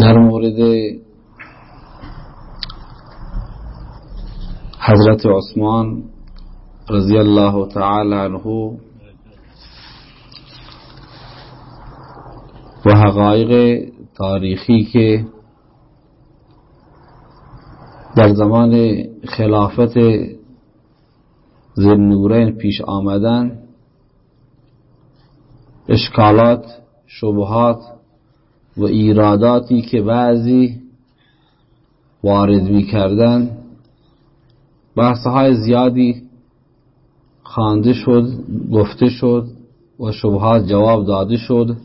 در مورد حضرت عثمان رضی الله تعالی عنه و حقایق تاریخی که در زمان خلافت ذنورین پیش آمدن اشکالات شبهات و ایراداتی که بعضی وارد می کردن بحثهای زیادی خوانده شد گفته شد و شبهات جواب داده شد.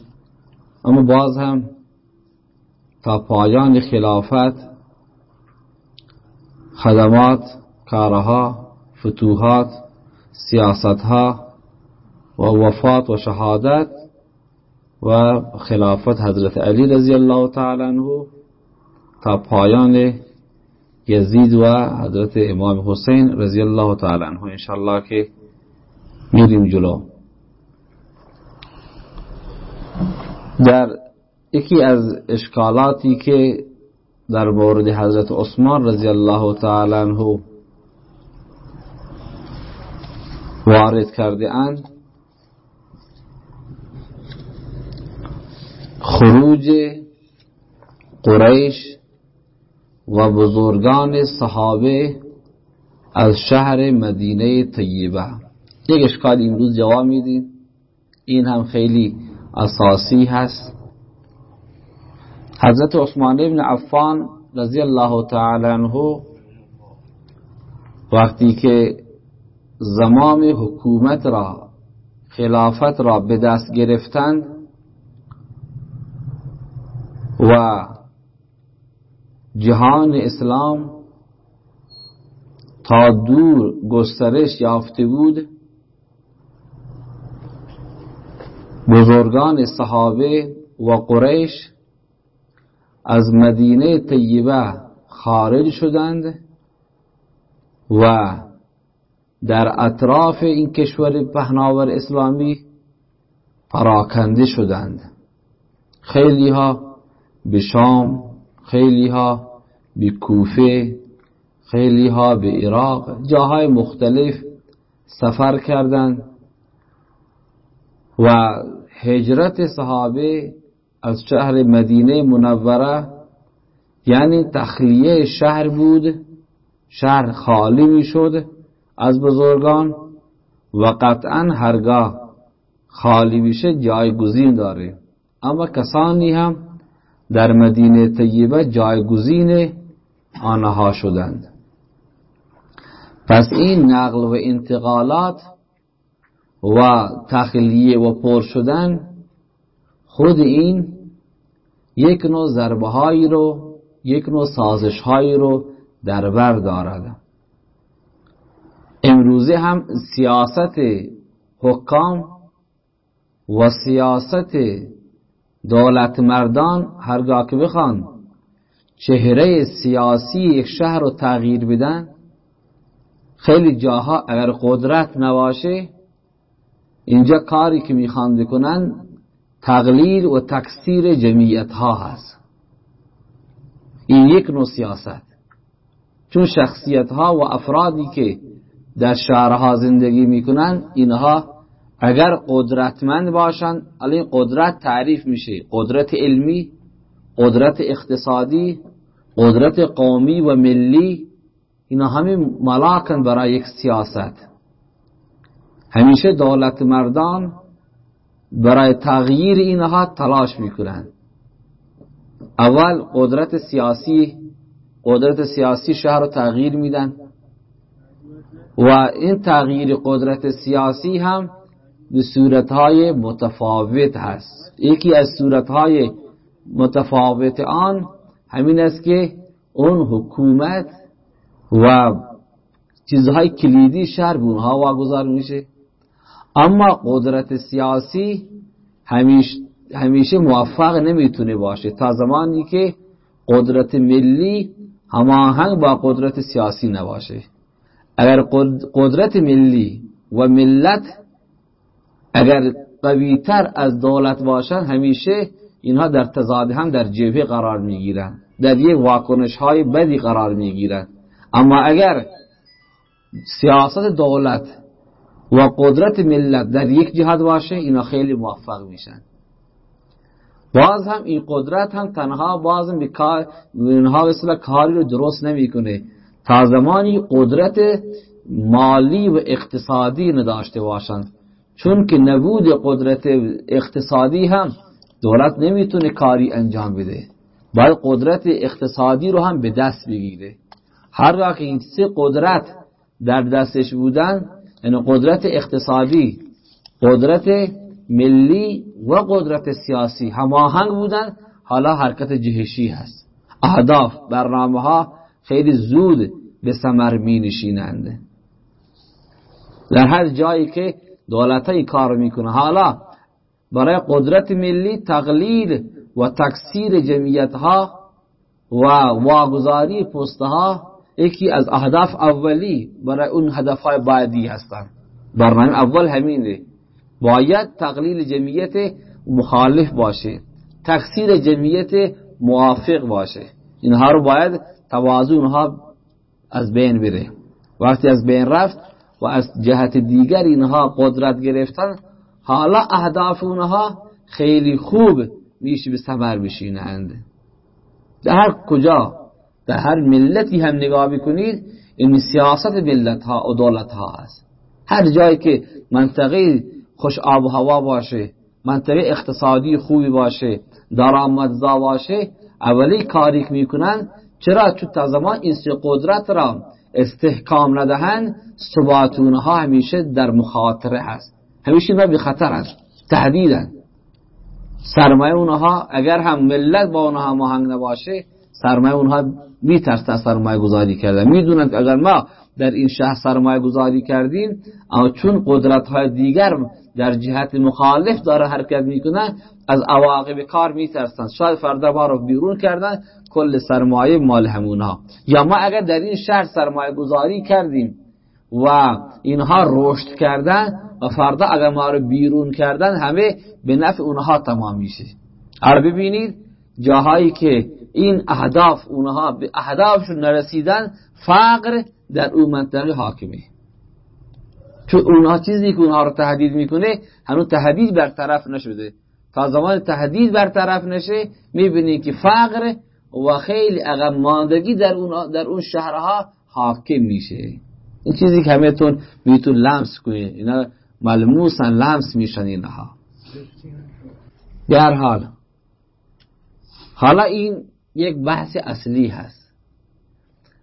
اما باز هم تا پایان خلافت خدمات کارها فتوحات سیاستها و وفات و شهادت و خلافت حضرت علی رضی الله تعالی عنه تا پایان یزید و حضرت امام حسین رضی الله تعالی عنه انشاءالله که میریم جلو. در یکی از اشکالاتی که در مورد حضرت عثمان رضی الله تعالی عنه وارد کرده اند خروج قریش و بزرگان صحابه از شهر مدینه طیبه. یک اشکال امروز جواب میدیم این هم خیلی اساسی هست. حضرت عثمان ابن عفان رضی الله تعالی عنه وقتی که زمام حکومت را خلافت را به دست گرفتند و جهان اسلام تا دور گسترش یافته بود. بزرگان صحابه و قریش از مدینه طیبه خارج شدند و در اطراف این کشور پهناور اسلامی پراکنده شدند. خیلی ها به شام خیلی ها به کوفه خیلی ها به عراق جاهای مختلف سفر کردند و هجرت صحابه از شهر مدینه منوره یعنی تخلیه شهر بود شهر خالی می شد از بزرگان و قطعا هرگاه خالی میشه جایگزین داره. اما کسانی هم در مدینه طیبه جایگزین آنها شدند. پس این نقل و انتقالات و تخلیه و پر شدن خود این یک نوع ضربه هایی رو یک نوع سازش هایی رو در بر دارد. امروزه هم سیاست حکام و سیاست دولت مردان هرگاه که بخوان چهره سیاسی یک شهر رو تغییر بدن خیلی جاها اگر قدرت نباشه اینجا کاری که می‌خوان بکنن تقلیل و تکثیر جمعیت ها هست. این یک نوع سیاست. چون شخصیت ها و افرادی که در شهرها زندگی می‌کنن اینها اگر قدرتمند باشن الان قدرت تعریف میشه. قدرت علمی قدرت اقتصادی قدرت قومی و ملی اینا همه ملاکن برای یک سیاست. همیشه دولت مردان برای تغییر اینها تلاش می‌کنند اول قدرت سیاسی قدرت سیاسی شهر رو تغییر میدن و این تغییر قدرت سیاسی هم به صورتهای متفاوت هست. یکی از صورتهای متفاوت آن همین است که اون حکومت و چیزهای کلیدی شهر به اونها واگذار میشه. اما قدرت سیاسی همیشه همیشه موفق نمی‌تونه باشه. تا زمانی که قدرت ملی هماهنگ با قدرت سیاسی نباشه. اگر قدرت ملی و ملت اگر قویتر از دولت باشن همیشه اینها در تضاد هم در جبهه قرار می‌گیرند در یک واکنش های بدی قرار می‌گیرند اما اگر سیاست دولت و قدرت ملت در یک جهت باشه اینا خیلی موفق میشن. باز هم این قدرت هم تنها باز هم اینها کاری رو درست نمی‌کنه. تا زمانی قدرت مالی و اقتصادی نداشته باشند. چون که نبود قدرت اقتصادی هم دولت نمی‌تونه کاری انجام بده باید قدرت اقتصادی رو هم به دست بگیره. هر وقت این سه قدرت در دستش بودن یعنی قدرت اقتصادی قدرت ملی و قدرت سیاسی هماهنگ بودن حالا حرکت جهشی هست. اهداف برنامه ها خیلی زود به ثمر می نشینند در هر جایی که دولت های کار می‌کنه. حالا برای قدرت ملی تقلیل و تکثیر جمعیت ها و واگذاری پست ها یکی از اهداف اولی برای اون هدف های بعدی هستند برنامه اول همینه. باید تقلیل جمعیت مخالف باشه. تکثیر جمعیت موافق باشه. اینها رو باید توازن اونها از بین بره. وقتی از بین رفت و از جهت دیگر اینها قدرت گرفتن حالا اهداف اونها خیلی خوب میشه به ثمر بشینند. در هر کجا در هر ملتی هم نگاه بکنید این سیاست ملت ها و دولت ها هست هر جایی که منطقه خوش آب و هوا باشه منطقه اقتصادی خوبی باشه درآمدزا باشه اولی کاری می‌کنن چرا؟ چون تا زمان این قدرت را استحکام ندهند ثبات اونها همیشه در مخاطره هست. همیشه به خطر است تهدیدن. سرمایه اونها اگر هم ملت با اونها مهنگ نباشه سرمایه اونها میترسن سرمایه گذاری کردن. می‌دونند اگر ما در این شهر سرمایه گذاری کردیم اما چون قدرت های دیگر در جهت مخالف داره حرکت می‌کنن از عواقب کار میترسن. شاید فردا ما رو بیرون کردن کل سرمایه مال همونها. یا ما اگر در این شهر سرمایه گذاری کردیم و اینها رشد کردن و فردا اگر ما رو بیرون کردن همه به نفع اونها تمام میشه. ار ببینید جاهایی که این اهداف اونها به اهدافشون نرسیدن فقر در اون منطقه حاکمه. چون اونها چیزی که اونها رو تهدید می‌کنه هنوز تهدید برطرف نشده. تا زمان تهدید برطرف نشه می‌بینید که فقر و خیلی عقب ماندگی در اون در اون شهرها حاکم میشه. این چیزی که همهتون میتون لمس کنید اینا ملموسن لمس میشن اینها. در حال حالا این یک بحث اصلی هست.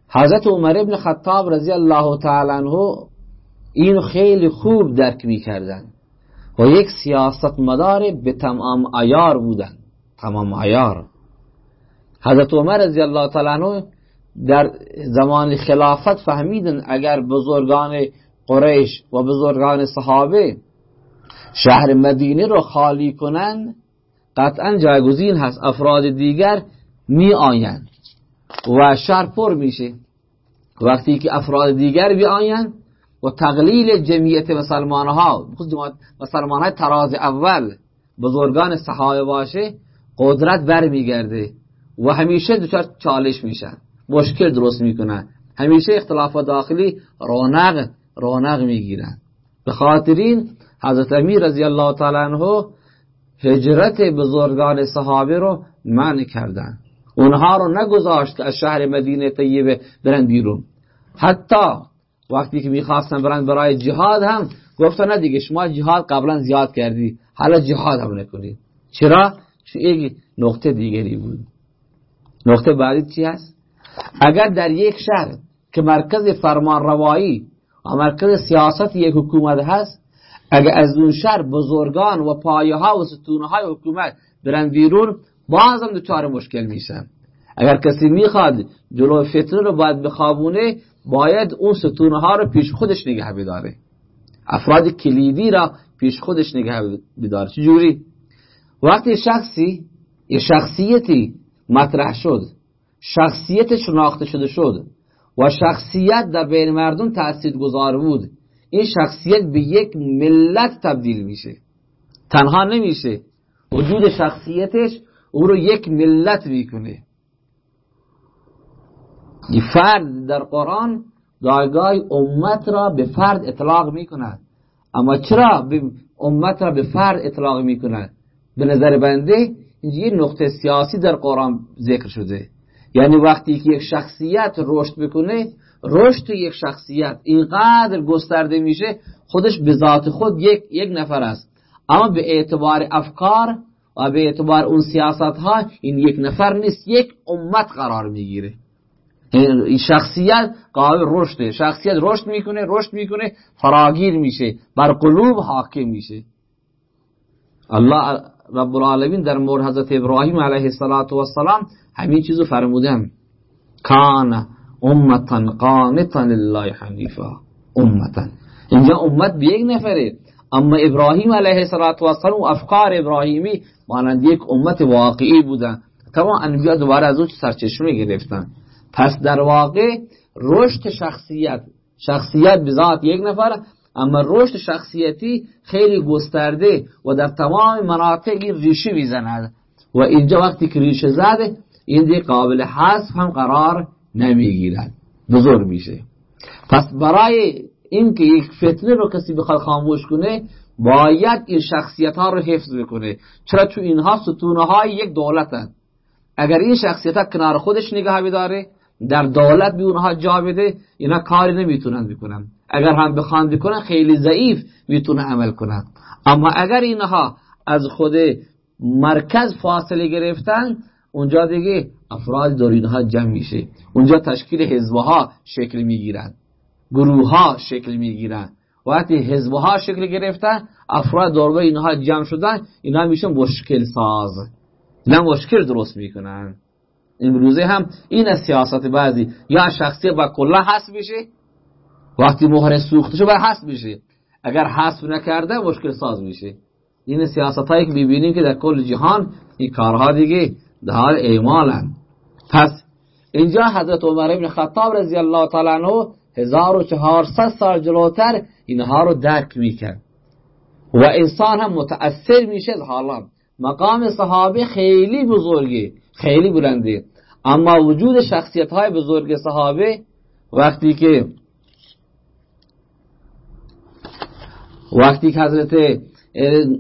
حضرت عمر ابن خطاب رضی الله تعالی عنه این خیلی خوب درک می‌کردن. و یک سیاست مدار به تمام ایار بودن. تمام ایار. حضرت عمر رضی الله تعالی در زمان خلافت فهمیدن اگر بزرگان قریش و بزرگان صحابه شهر مدینه رو خالی کنن قطعا جایگزین هست. افراد دیگر می آیند و شهر پر میشه. وقتی که افراد دیگر بی آیند و تقلیل جمعیت مسلمان ها مسلمان های تراز اول بزرگان صحابه باشه قدرت برمیگرده و همیشه دچار چالش میشن. مشکل درست می‌کنن. همیشه اختلافات داخلی رونق رونق می‌گیرن. به خاطرین حضرت امیر رضی الله تعالی عنه هجرت بزرگان صحابه رو منع کردن. اونها رو نگذاشت از شهر مدینه طیبه برن بیرون. حتی وقتی که می‌خواستن برن برای جهاد هم گفتن نه دیگه شما جهاد قبلا زیاد کردی حالا جهاد هم نکنید چرا؟ چون یک نقطه دیگری بود. نقطه بعدی چی هست؟ اگر در یک شهر که مرکز فرمان روایی و مرکز سیاست یک حکومت هست اگر از اون شهر بزرگان و پایه ها و ستونه های حکومت برن بیرون بازم دوچار مشکل میشن. اگر کسی می‌خواد جلو فتنه رو باید بخوابونه باید اون ستونه ها رو پیش خودش نگه بداره. افراد کلیدی را پیش خودش نگه بداره چجوری؟ وقتی شخصی یه شخصیتی مطرح شد شخصیت شناخته شده شد و شخصیت در بین مردم تأثیر گذار بود این شخصیت به یک ملت تبدیل میشه. تنها نمیشه. وجود شخصیتش او رو یک ملت می‌کنه. فرد در قرآن گاهی امت را به فرد اطلاق می‌کند اما چرا امت را به فرد اطلاق می‌کند به نظر بنده یه نقطه سیاسی در قرآن ذکر شده یعنی وقتی که یک شخصیت رشد بکنه رشد یک شخصیت اینقدر گسترده میشه خودش به ذات خود یک, یک نفر است اما به اعتبار افکار و به اعتبار اون سیاست ها این یک نفر نیست یک امت قرار می‌گیره این شخصیت قابل رشده. شخصیت رشد می‌کنه رشد می‌کنه فراگیر میشه بر قلوب حاکم میشه. الله رب العالمین در مورد حضرت ابراهیم علیه السلام همین چیزو فرمودن کان امتا قانتا لله حنیفا. امتا اینجا امت به یک نفره. اما ابراهیم علیه السلام و افکار ابراهیمی مانند یک امت واقعی بودن. تمام انبیا دوباره از اون سرچشمه گرفتن. پس در واقع رشد شخصیت شخصیت به یک نفر اما رشد شخصیتی خیلی گسترده و در تمام مناطق این ریشه می‌زند. و اینجا وقتی که ریشه زده این دی قابل حذف هم قرار نمی‌گیرد. بزرگ میشه. پس برای اینکه یک فتنه رو کسی بخواد خاموش کنه باید این شخصیت ها رو حفظ بکنه. چرا؟ تو اینها ستونه های یک دولتن اگر این شخصیت ها کنار خودش نگاه بداره در دولت بی اونها جا بده اینا کاری نمی‌تونن بکنن. اگر هم بخوان بکنن خیلی ضعیف می‌تونه عمل کنن. اما اگر اینها از خود مرکز فاصله گرفتن اونجا دیگه افراد دور اینها جمع میشه. اونجا تشکیل حزبها شکل می‌گیرن. گروه ها شکل می‌گیرن. وقتی حزبها ها شکل گرفتن افراد دور اینها جمع شدن اینها میشن مشکل ساز نه مشکل درست می‌کنن. امروزه هم این از سیاست بعضی یا شخصی با کلا حس بشه وقتی مهر سوخته شو باید حس بشه اگر حس نکرده مشکل ساز میشه. این سیاست هایی که ببینیم که در کل جهان این کارها دیگه در حال اعمالن. پس اینجا حضرت عمر ابن خطاب رضی الله تعالی عنه 1400 سال جلوتر اینها رو درک می‌کرد. و انسان هم متأثر میشه حالا مقام صحابه خیلی بزرگی خیلی بلنده اما وجود شخصیت های بزرگ صحابه وقتی که وقتی که حضرت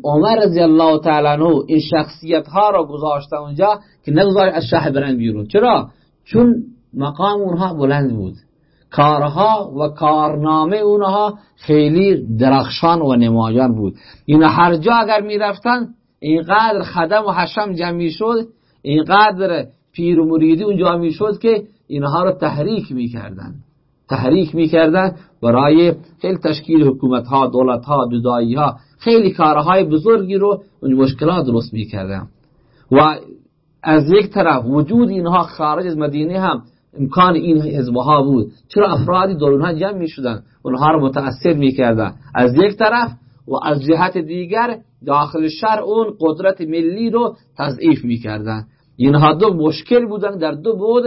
عمر رضی الله تعالی عنہ این شخصیت ها را گذاشته اونجا که نگذاشت از شهر برن بیرون. چرا؟ چون مقام اونها بلند بود. کارها و کارنامه اونها خیلی درخشان و نمایان بود. این هر جا اگر می‌رفتن اینقدر خدم و حشم جمع شد اینقدر پیر و مریدی اونجا می‌شد که اینها رو تحریک می‌کردن. تحریک می‌کردن برای خیلی تشکیل حکومت ها دولت ها دودایی ها خیلی کارهای بزرگی رو اون مشکلات درست می‌کردن. و از یک طرف وجود اینها خارج از مدینه هم امکان این حزبها بود. چرا افرادی دور اونها جمع می‌شدن؟ اونها رو متاثر می‌کردن. از یک طرف و از جهت دیگر داخل شهر اون قدرت ملی رو تضعیف می‌کردن. اینها دو مشکل بودن در دو بود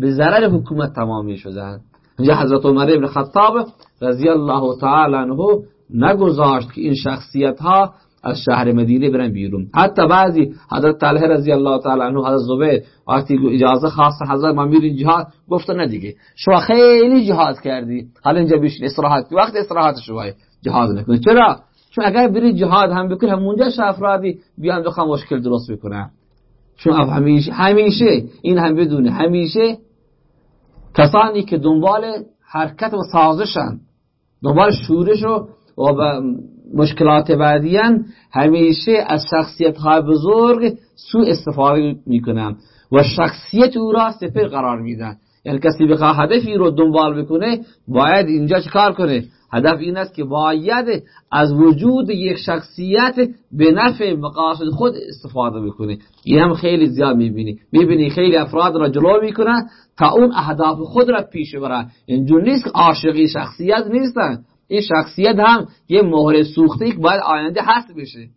به ضرر حکومت تمام می شدن. اینجا حضرت عمر ابن خطاب رضی الله تعالی عنه نگذاشت که این شخصیت ها از شهر مدینه برن بیرون. حتی بعضی حضرت طلحه رضی الله تعالی عنه حضرت زبیر وقتی اجازه خاص حضرت ما جهاد گفت نه دیگه. شما خیلی جهاد کردی. حالا اینجا بیش استراحت وقت استراحت شما جهاد نکنید چرا؟ چون اگر بری جهاد هم بکنی همونجا افرادی بیان بخوام مشکل درست بکنن. چون همیشه همیشه این هم بدونه. همیشه کسانی که دنبال حرکت و سازشن دنبال شورش و مشکلات بعدیان همیشه از شخصیت های بزرگ سو استفاده می‌کنن و شخصیت او را قرار میدن. یعنی کسی بخواه هدفی رو دنبال بکنه باید اینجا چکار کنه؟ هدف این است که باید از وجود یک شخصیت به نفع مقاصد خود استفاده بکنه این هم خیلی زیاد می‌بینی. می‌بینی خیلی افراد را جلو می‌کنن تا اون اهداف خود را پیش برن اینجور نیست که عاشقی شخصیت نیستن. این شخصیت هم یه مهر سوخته که باید آینده هست بشه.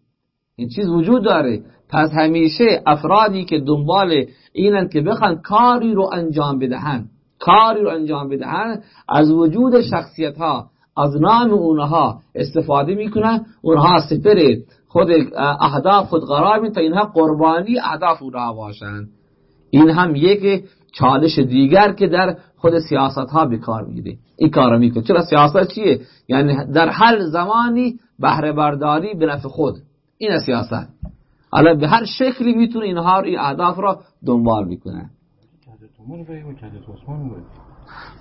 این چیز وجود داره. پس همیشه افرادی که دنبال اینن که بخوان کاری رو انجام بدهن کاری رو انجام بدهن از وجود شخصیت ها از نام اونها استفاده می‌کنن اونها سپر خود اهداف خود قرار تا اینها قربانی اهداف اونها باشند این هم یک چالش دیگر که در خود سیاست ها بکار میده این کار می‌کنه. چرا سیاست چیه؟ یعنی در هر زمانی بهره برداری به نفع خود. این سیاست. حالا به هر شکلی می‌تونه اینها این اهداف را دنبال می‌کنه.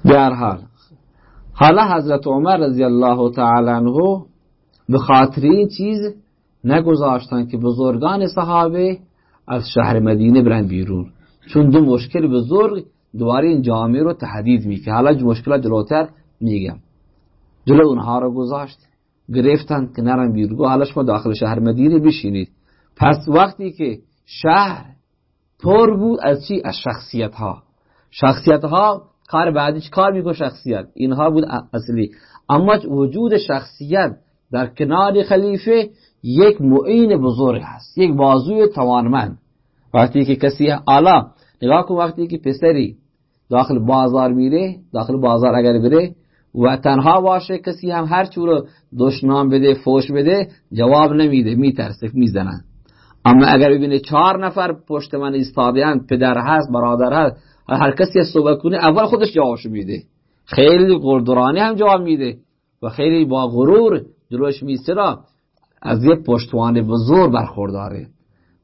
در حال. حالا حضرت عمر رضی الله تعالی عنه به خاطر این چیز نگذاشتن که بزرگان صحابه از شهر مدینه برن بیرون. چون دو مشکل بزرگ دوباره این جامعه رو تهدید می‌کنه. حالا مشکلات جلوتر میگم. جلو اونها رو گذاشت گرفتن که نرم بیرون. حالا شما داخل شهر مدینه بشینید. پس وقتی که شهر پر بود از چی؟ از شخصیت ها شخصیت ها کار بعدی کار می‌کنه شخصیت. اینها بود اصلی. اما وجود شخصیت در کنار خلیفه یک معین بزرگ هست. یک بازوی توانمند. وقتی که کسی حالا نگاه کن وقتی که پسری داخل بازار میره داخل بازار اگر بره و تنها باشه کسی هم هر چورو دشنام بده فوش بده جواب نمیده میترسه می‌زنن اما اگر ببینه چهار نفر پشت من ایستادهاند پدر هست برادر هست هر کسی صحبت کنه اول خودش جوابش میده. خیلی قلدرانی هم جواب میده. و خیلی با غرور جلوش میسته از یک پشتوانه بزرگ برخورداره.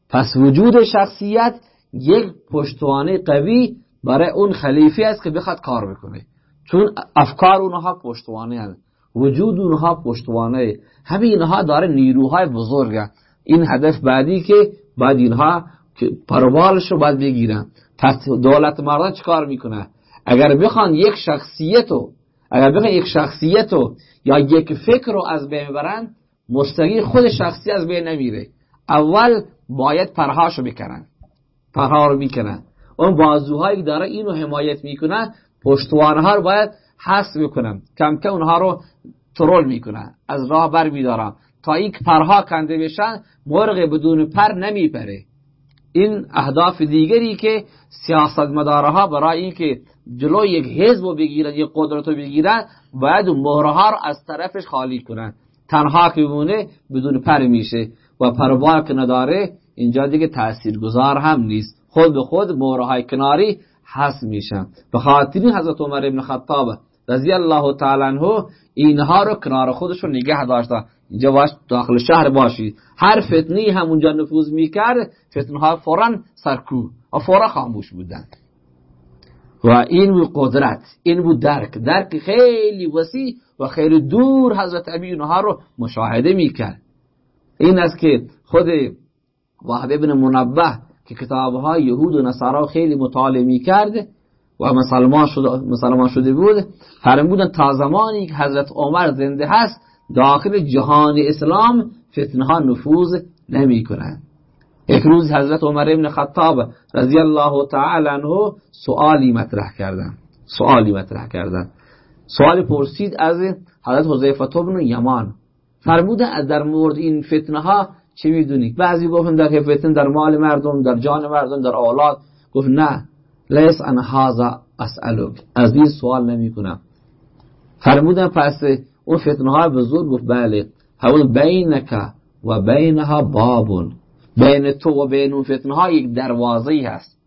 پس وجود شخصیت یک پشتوانه قوی برای اون خلیفه است که بخواد کار بکنه. چون افکار اونها پشتوانه هست وجود اونها پشتوانه. همه اینها داره نیروهای بزرگ. این هدف بعدی که بعد اینها پروالش رو باید بگیرن. پس دولت مردان چیکار می‌کنه؟ اگر بخوان یک شخصیتو اگر بخوان یک شخصیتو یا یک فکر رو از بین برن مستقیم خود شخصی از بین نمیره. اول باید پرهاشو بکنن پرها رو می‌کنن. اون بازوهایی داره اینو حمایت می‌کنن پشتوانها رو باید حس بکنن. کم کم اونها رو ترول می‌کنن. از راه بر میدارن. تا این پرها کنده بشن مرغ بدون پر نمیپره. این اهداف دیگری که سیاستمدارها برای اینکه جلو یک حزب رو بگیرن یک قدرت رو بگیرن باید مهرها رو از طرفش خالی کنن. تنها که بمونه بدون پر میشه و پروار که نداره اینجا دیگه تاثیرگذار هم نیست. خود به خود مهرهای کناری حس میشن. به خاطر حضرت عمر ابن خطاب رضی الله تعالی عنه اینها رو کنار خودش رو نگه داشته اینجا باش داخل شهر باشید هر فتنی هم اونجا نفوذ می‌کرد فتنه ها فورا سرکو و فورا خاموش بودن. و این بود قدرت این بود درک. درک خیلی وسیع و خیلی دور حضرت ابی اونها رو مشاهده می‌کرد. این است که خود وحب ابن منبه که کتابهای یهود و نصارا خیلی مطالعه می‌کرد و مسلمان شده, مسلمان شده بود فرمودن تا زمانی که حضرت عمر زنده هست داخل جهان اسلام فتنه ها نفوذ نمی کنند یک روز حضرت عمر ابن خطاب رضی الله تعالی عنه سوالی مطرح کردن سوالی مطرح کردن سوالی پرسید از حضرت حذیفه ابن یمان. فرمودن در مورد این فتنه ها چه می‌دونی؟ بعضی گفتن در فتنه در مال مردم در جان مردم در اولاد. گفت نه. لیس ان هذا اسالک از این سوال نمی کنم. فرمودن پس اون فتنه های بزرگ گفت بله حول بینک و بینها بابون. بین تو و بین اون فتنه ها یک دروازه هست.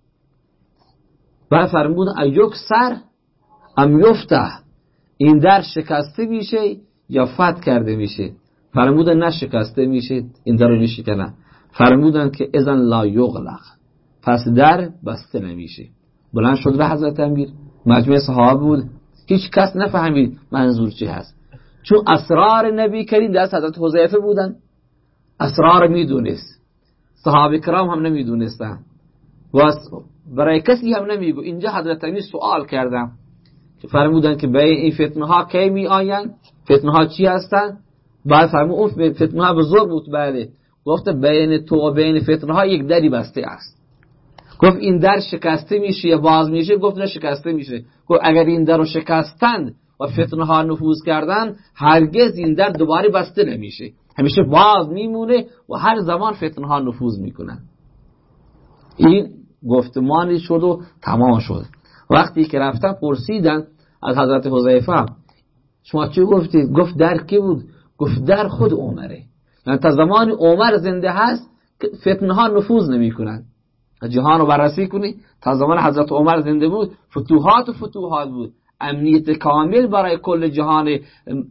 و فرمود ایوک سر ام یفته؟ این در شکسته میشه یا فت کرده میشه؟ فرمودن نه شکسته میشه این در رو میشکنه فرمودن که ازن لا یغلق. پس در بسته نمیشه. بلند شد به حضرت امیر. مجموع صحابه بود. هیچ کس نفهمید منظور چی هست. چون اسرار نبی کریم دست حضرت حضیفه بودن. اسرار می‌دونست. صحابه کرام هم نمی‌دونستن. و برای کسی هم نمیگو. اینجا حضرت امیر سوال کردم. که فرمودن که به این فتنه ها کی می آین فتنه ها چی هستن؟ بعد فرمود اون فتنه ها بزرگ بود. بله. گفت بین تو و بین فتنه ها یک دری بسته است. گفت این در شکسته میشه یا باز میشه؟ گفت نه شکسته میشه. گفت اگر این در رو شکستند و فتنه ها نفوذ کردن هرگز این در دوباره بسته نمیشه. همیشه باز میمونه و هر زمان فتنه ها نفوذ می‌کنن. این گفتمانی شد و تمام شد. وقتی که رفتن پرسیدن از حضرت حضیفه شما چی گفتید؟ گفت در کی بود؟ گفت در خود عمره. یعنی تا زمان عمر زنده هست فتنه ها نفوذ نمی‌کنن. جهان رو بررسی کنی تا زمان حضرت عمر زنده بود فتوحات و فتوحات بود. امنیت کامل برای کل جهان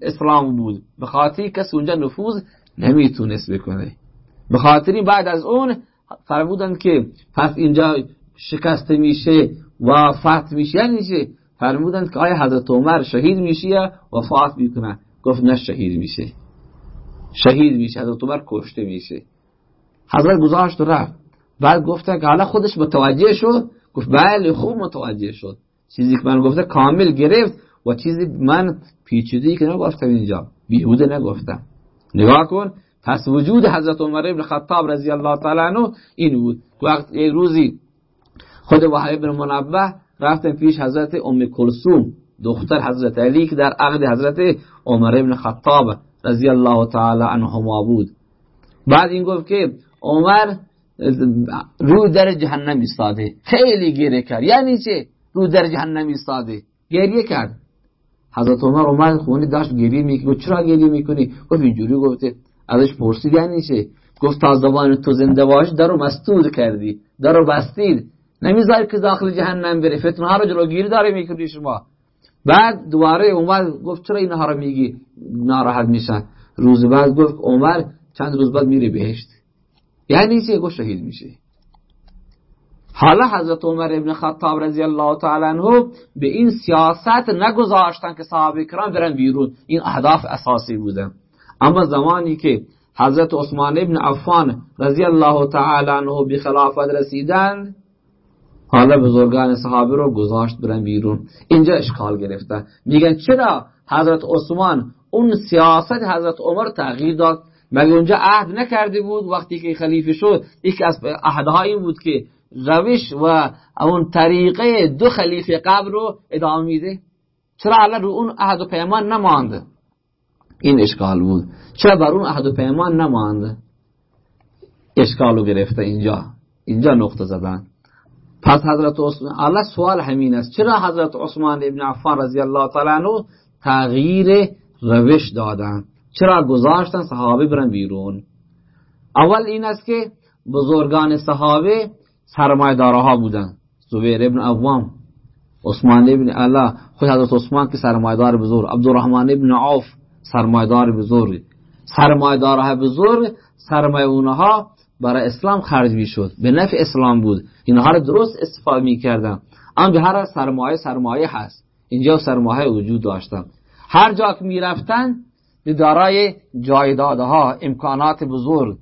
اسلام بود. به خاطر کسی اونجا نفوذ نمی‌تونست بکنه. به بعد از اون فرمودن که پس اینجا شکسته میشه و فتح میشه. یعنی چه فرمودن که آیا حضرت عمر شهید میشه یا وفات می‌کنه؟ گفت نه شهید میشه. شهید میشه. حضرت عمر کشته میشه. حضرت گذاشت و رفت. بعد گفته که حالا خودش متوجه شد. گفت بله خوب متوجه شد. چیزی که من گفته کامل گرفت و چیزی من پیچیدی که نگفتم اینجا. بیهوده نگفتم. نگاه کن پس وجود حضرت عمر ابن خطاب رضی الله تعالی عنه این بود. وقت یک روزی خود وحی ابن منبه رفتن پیش حضرت ام کلثوم دختر حضرت علی که در عقد حضرت عمر ابن خطاب رضی الله تعالی عنهما بود. بعد این گفت که عمر رو در جهنم ایستاده. خیلی گریه کرد. یعنی چه؟ رو در جهنم ایستاده. گریه کرد. حضرت عمر اومد خونی داشت گریه می‌کنه چرا گریه می‌کنی؟ گفت اینجوری گفته. ازش پرسید یعنی چه گفت تا زبان تو زنده باش درو مستود کردی درو بستید نمی‌ذاری که داخل جهنم بره فتنه ها رو جلوگیری داره می‌کنی شما. بعد دوباره اومد گفت چرا اینها رو میگی؟ ناراحت میشن. روز بعد گفت عمر چند روز بعد میره بهشت. یعنی چه گفت شهید میشه حالا حضرت عمر ابن خطاب رضی الله تعالی عنه به این سیاست نگذاشتن که صحابه کرام برن بیرون. این اهداف اساسی بودن اما زمانی که حضرت عثمان ابن عفان رضی الله تعالی عنه به خلافت رسیدن حالا بزرگان صحابه رو گذاشت برن بیرون. اینجا اشکال گرفته. میگن چرا حضرت عثمان اون سیاست حضرت عمر تغییر داد؟ مگه اونجا عهد نکرده بود وقتی که خلیفه شد؟ یکی از عهدها این بود که روش و اون طریقه دو خلیفه قبل رو ادامه میده. چرا الان رو اون عهد و پیمان نمانده؟ این اشکال بود. چرا بر اون عهد و پیمان نمانده؟ اشکالو گرفته اینجا. اینجا نقطه زدن. پس حضرت عثمان الله سوال همین است. چرا حضرت عثمان ابن عفان رضی الله تعالی عنه تغییر روش دادن؟ چرا گذاشتن صحابه برن بیرون؟ اول این است که بزرگان صحابه سرمایدارها بودن. زبیر ابن عوام عثمان ابن الله خود حضرت عثمان که سرمایدار بزرگ عبدالرحمن ابن عوف سرمایدار بزرگ. سرمایدارها بزرگ سرمایه اونها برای اسلام خرج می شد به نفع اسلام بود. اینها رو درست استفاده می کردن اما به هر سرمایه سرمایه هست. اینجا سرمایه وجود داشتن. هر جا که می رفتن دارای جایدادها امکانات بزرگ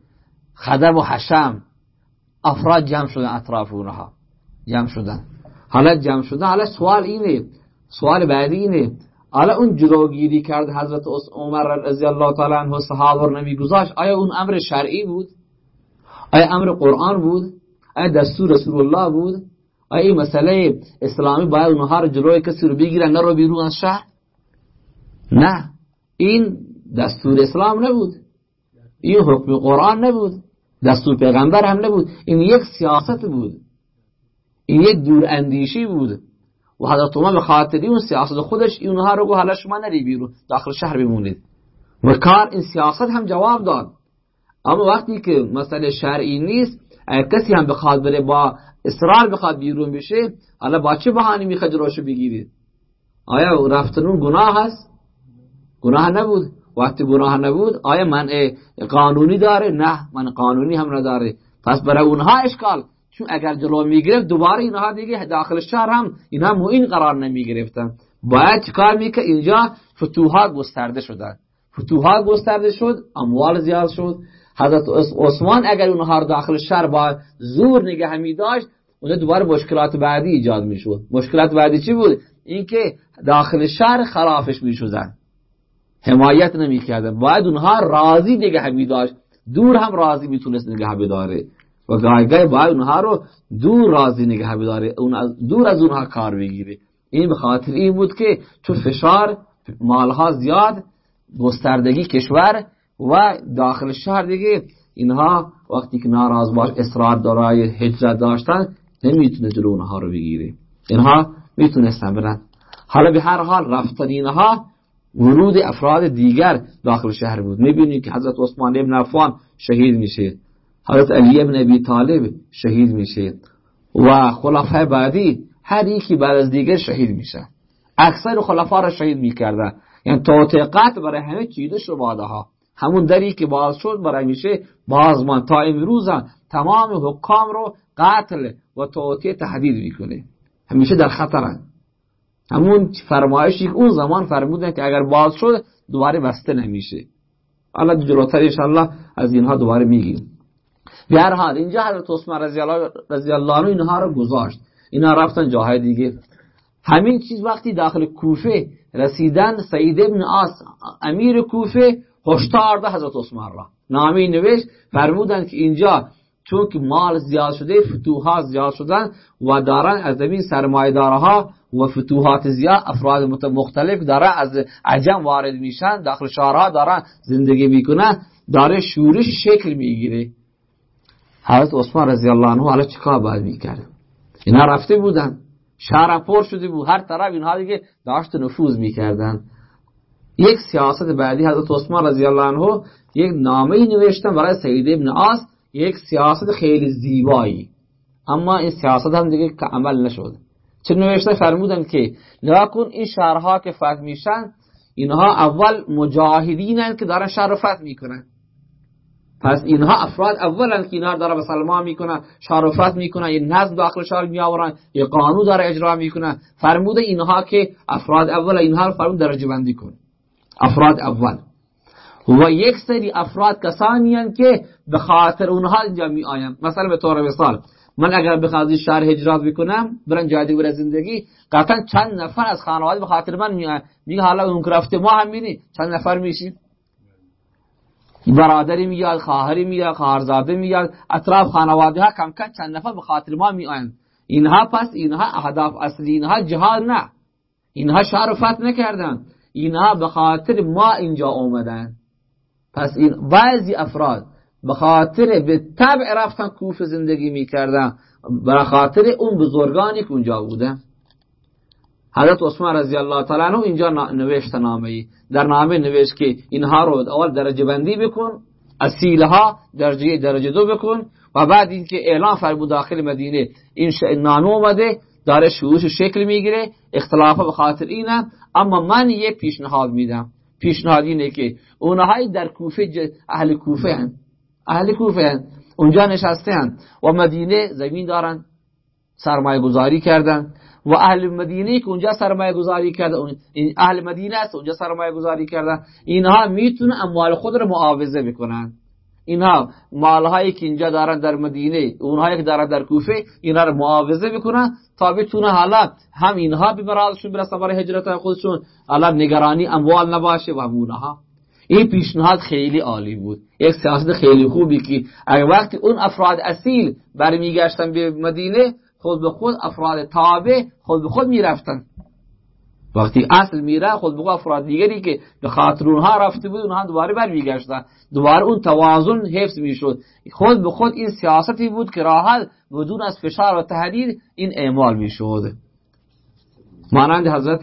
خدم و حشم افراد جمع شدن اطراف اونها جمع شدن. حالا جمع شدن حالا سوال اینه سوال بعدی اینه. حالا اون جلوگیری کرد حضرت عمر رضی الله تعالی عنه صحابه رو نمیگذاشت آیا اون امر شرعی بود؟ آیا امر قرآن بود؟ آیا دستور رسول الله بود؟ آیا این مسئله اسلامی باید اونها رو جلوی کسی رو بگیرن نرو بیرون از شهر؟ نه. این دستور اسلام نبود. این حکم قرآن نبود. دستور پیغمبر هم نبود. این یک سیاست بود. این یک دور اندیشی بود. و حضرت عمر به خاطر اون سیاست خودش اینها رو گفت حالا شما نری بیرون. داخل شهر بمونید. و کار این سیاست هم جواب داد. اما وقتی که مسئله شرعی نیست اگر کسی هم بخواد بره با اصرار بخواد بیرون بشه حالا با چه بهانه می‌خواد جلوشو بگیرید؟ آیا رفتنون گناه هست گناه نبود. وقتی گناه نبود آیا من قانونی داره؟ نه من قانونی هم نداره. پس برای اونها اشکال. چون اگر جلو می‌گرفت دوباره اینها دیگه داخل شهر هم اینها موین قرار نمی‌گرفتن. باید چیکار می‌کرد؟ اینجا فتوحات گسترده شدن. فتوحات گسترده شد اموال زیاد شد. حضرت عثمان اگر اونها رو داخل شهر با زور نگه می داشت اونها دوباره مشکلات بعدی ایجاد می‌شد. مشکلات بعدی چی بود؟ اینکه داخل شهر خلافش می‌شدن. حمایت نمی‌کردن باید اونها راضی نگه می داشت. دور هم راضی می‌تونست نگه بداره و گاهی باید اونها رو دور راضی نگه بداره اون دور از اونها کار بگیره این به خاطر این بود که چون فشار مالها زیاد گستردگی کشور و داخل شهر دیگه اینها وقتی که ناراض باش اصرار دارای هجرت داشتن نمی‌تونه جلو اونها رو بگیره. اینها می‌تونستن برن. حالا به هر حال رفتن اینها ورود افراد دیگر داخل شهر بود. می‌بینید که حضرت عثمان ابن عفان شهید میشه. حضرت علی ابن ابی طالب شهید میشه. و خلفای بعدی هر یکی بعد از دیگر شهید میشه. اکثر خلفا را شهید می‌کردن. یعنی توطیقت برای همه چیده شد ها همون دری که باز شد برای میشه بازمان تا امروز تمام حکام رو قتل و توطیه تهدید می‌کنه. همیشه در خطرن. همون فرمایشی که اون زمان فرمودن که اگر باز شد دوباره بسته نمیشه. حالا جلوتر انشاءالله از اینها دوباره میگیم. به هر حال اینجا حضرت عثمان رضی الله, عنه اینها رو گذاشت. اینا رفتن جاهای دیگه. همین چیز وقتی داخل کوفه رسیدن سید ابن آس امیر کوفه هشدار ده حضرت عثمان را. نامی نوشت فرمودن که اینجا چون که مال زیاد شده فتوحات زیاد شدن و دارن از این سرمایدارها و فتوحات زیاد افراد مختلف دارن از عجم وارد میشن داخل شهرها دارن زندگی می‌کنن داره شورش شکل می‌گیره. حضرت عثمان رضی الله عنه حالا چیکار باید می‌کرد؟ اینا رفته بودن شهر پر شده بود هر طرف اینها دیگه داشت نفوذ می‌کردن. یک سیاست بعدی حضرت عثمان رضی الله عنه یک نامه نوشتن برای سید ابن آس یک سیاست خیلی زیبایی. اما این سیاست هم دیگه عمل نشد چه نوشته فرمودن که نگاه این شهرها که فتح میشن اینها اول مجاهدینن که دارن شهر فتح می‌کنن. پس اینها افراد اولا که اینها داره به سلمان می‌کنن شرفت می‌کنن یه نظم داخل شهر میآورن یه قانون داره اجرا می‌کنن. فرموده اینها که افراد اول اینها رو فرمود درجه بندی کن. افراد اول. و یک سری افراد کسانی که به خاطر اونها اینجا می آیم مثلا به طور مثال من اگر بخواد شهر هجرت بکنم برن جای دیگه زندگی قطعا چند نفر از خانواده به خاطر من میآیم میگه حالا اون رفته ما هم بینی چند نفر میشیم برادری میاد خواهری میاد خواهرزاده میاد اطراف خانواده ها کم کم چند نفر به خاطر ما میآیند. اینها پس اینها اهداف اصلی اینها جهاد نه. اینها شرفت نکردن اینها به خاطر ما اینجا اومدن پس این بعضی افراد به خاطر به طبع رفتن کوف زندگی می‌کردن به خاطر اون بزرگانی که اونجا بودن حضرت عثمان رضی الله تعالی عنہ اینجا نوشت نامه در نامه نوشت که اینها رو اول درجه بندی بکن اصیلها درجه درجه دو بکن و بعد اینکه اعلان فرمود داخل مدینه این نامه اومده داره شروعش شکل می‌گیره اختلاف به خاطر اینه اما من یک پیشنهاد میدم. پیشنهاد اینه که اونهایی در کوفه اهل کوفه هن. اهل کوفه هن. اونجا نشسته هن و مدینه زمین دارن سرمایه گذاری کردن و اهل مدینه که اونجا سرمایه گذاری کرده این اهل مدینه است اونجا سرمایه گذاری کردن. اینها می‌تونن اموال خود رو معاوضه بکنن. اینها مالهایی که اینجا دارن در مدینه اونهایی که دارن در کوفه اینها رو معاوضه بکنن تا بتونه حالا هم اینها به مرادشون برسن برای هجرت خودشون. حالا نگرانی اموال نباشه و همونها. این پیشنهاد خیلی عالی بود. یک سیاست خیلی خوبی که اگر وقتی اون افراد اصیل برمیگشتن به مدینه خود به خود افراد تابع خود به خود می‌رفتن. وقتی اصل میره خود خود افراد دیگری که به خاطر اونها رفته بود اونها دوباره برمیگشتن. دوباره اون توازن حفظ می‌شد. خود به خود این سیاستی بود که راحت بدون از فشار و تهدید این اعمال می‌شد. مانند حضرت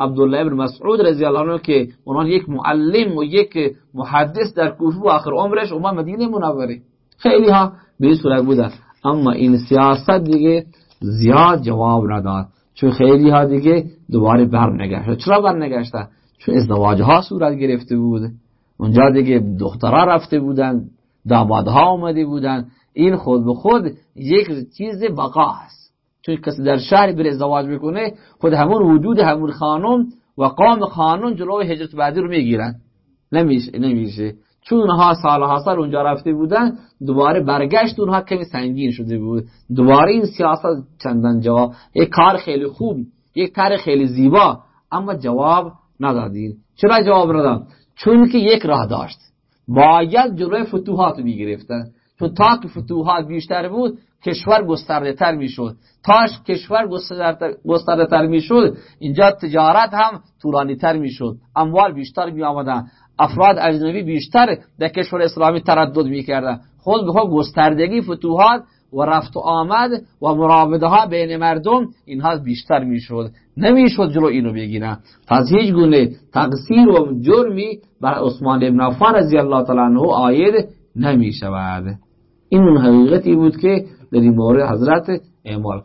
عبدالله بن مسعود رضی الله عنه که اونها یک معلم و یک محدث در کوفه آخر عمرش اومد مدینه منوره. خیلی ها به این صورت بودن. اما این سیاست دیگه زیاد جواب نداد. چون خیلی ها دیگه دوباره بر نگشت. چرا بر نگشتن چون ازدواج ها صورت گرفته بود. اونجا دیگه دخترها رفته بودن دامادها آمده بودن. این خود به خود یک چیز بقا هست چون کسی در شهر بر ازدواج بکنه خود همون وجود همون خانم و قام خانم جلوی هجرت بعدی رو می‌گیرن. نمیشه نمیشه. چون اونها سالها سال اونجا رفته بودن دوباره برگشت اونها کمی سنگین شده بود. دوباره این سیاست چندان جواب یک کار خیلی خوب یک کار خیلی زیبا. اما جواب ندادین. چرا جواب نداد؟ چون که یک راه داشت. باید جلوی فتوحات گرفتن چون تا که فتوحات بیشتر بود کشور گسترده تر می‌شد تاش کشور گسترده تر می‌شد اینجا تجارت هم طولانی تر می‌شد. اموال بیشتر می آمدن افراد اجنبی بیشتر در کشور اسلامی تردد می‌کردن. خود به خود گستردگی فتوحات و رفت و آمد و مراوده ها بین مردم اینها بیشتر می‌شد. نمی‌شد جلو اینو بگیرن. پس هیچ گونه تقصیر و جرمی بر عثمان ابن عفان رضی الله تعالی عنه آید نمی شود این اون حقیقتی بود که در این مورد حضرت اعمال